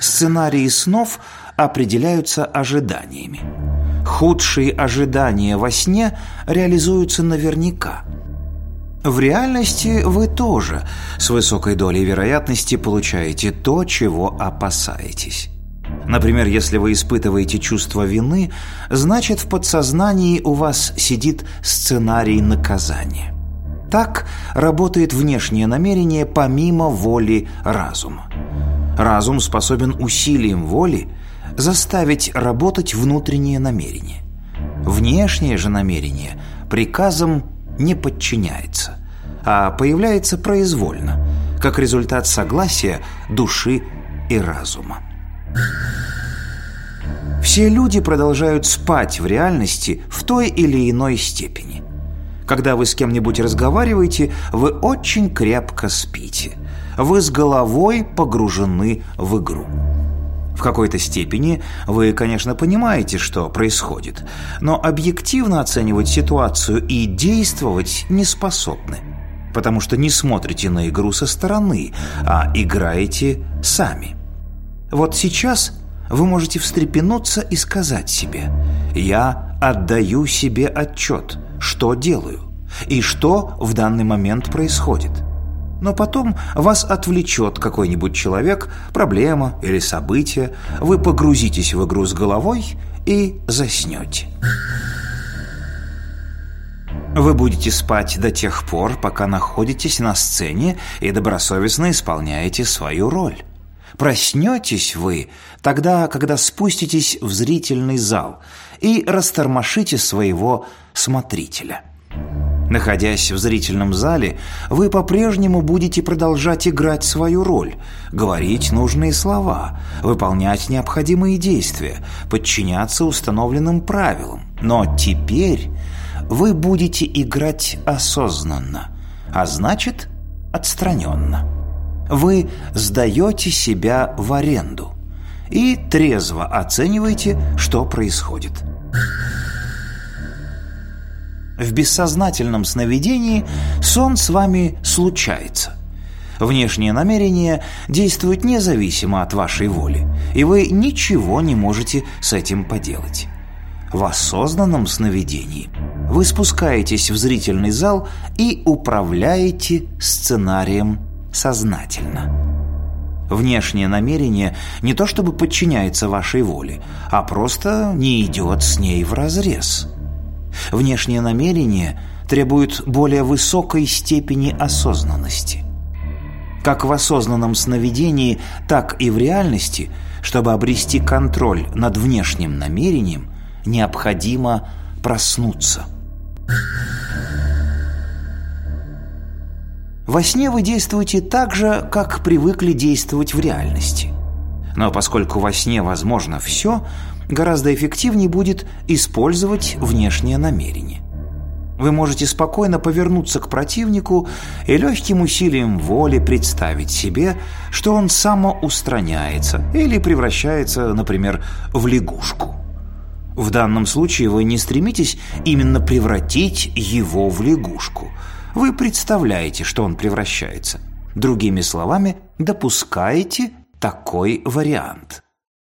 Сценарии снов определяются ожиданиями. Худшие ожидания во сне реализуются наверняка. В реальности вы тоже с высокой долей вероятности получаете то, чего опасаетесь. Например, если вы испытываете чувство вины, значит в подсознании у вас сидит сценарий наказания. Так работает внешнее намерение помимо воли разума. Разум способен усилием воли заставить работать внутреннее намерение. Внешнее же намерение приказом не подчиняется, а появляется произвольно, как результат согласия души и разума. Все люди продолжают спать в реальности в той или иной степени. Когда вы с кем-нибудь разговариваете, вы очень крепко спите. Вы с головой погружены в игру. В какой-то степени вы, конечно, понимаете, что происходит, но объективно оценивать ситуацию и действовать не способны, потому что не смотрите на игру со стороны, а играете сами. Вот сейчас вы можете встрепенуться и сказать себе «Я отдаю себе отчет, что делаю и что в данный момент происходит». Но потом вас отвлечет какой-нибудь человек, проблема или событие, вы погрузитесь в игру с головой и заснете. Вы будете спать до тех пор, пока находитесь на сцене и добросовестно исполняете свою роль. Проснетесь вы тогда, когда спуститесь в зрительный зал и растормошите своего смотрителя. Находясь в зрительном зале, вы по-прежнему будете продолжать играть свою роль, говорить нужные слова, выполнять необходимые действия, подчиняться установленным правилам. Но теперь вы будете играть осознанно, а значит отстраненно. Вы сдаете себя в аренду и трезво оцениваете, что происходит. В бессознательном сновидении сон с вами случается. Внешнее намерение действует независимо от вашей воли, и вы ничего не можете с этим поделать. В осознанном сновидении вы спускаетесь в зрительный зал и управляете сценарием сознательно. Внешнее намерение не то чтобы подчиняется вашей воле, а просто не идет с ней вразрез. Внешнее намерение требует более высокой степени осознанности. Как в осознанном сновидении, так и в реальности, чтобы обрести контроль над внешним намерением, необходимо проснуться. Во сне вы действуете так же, как привыкли действовать в реальности. Но поскольку во сне возможно все, гораздо эффективнее будет использовать внешнее намерение. Вы можете спокойно повернуться к противнику и легким усилием воли представить себе, что он самоустраняется или превращается, например, в лягушку. В данном случае вы не стремитесь именно превратить его в лягушку. Вы представляете, что он превращается. Другими словами, допускаете такой вариант –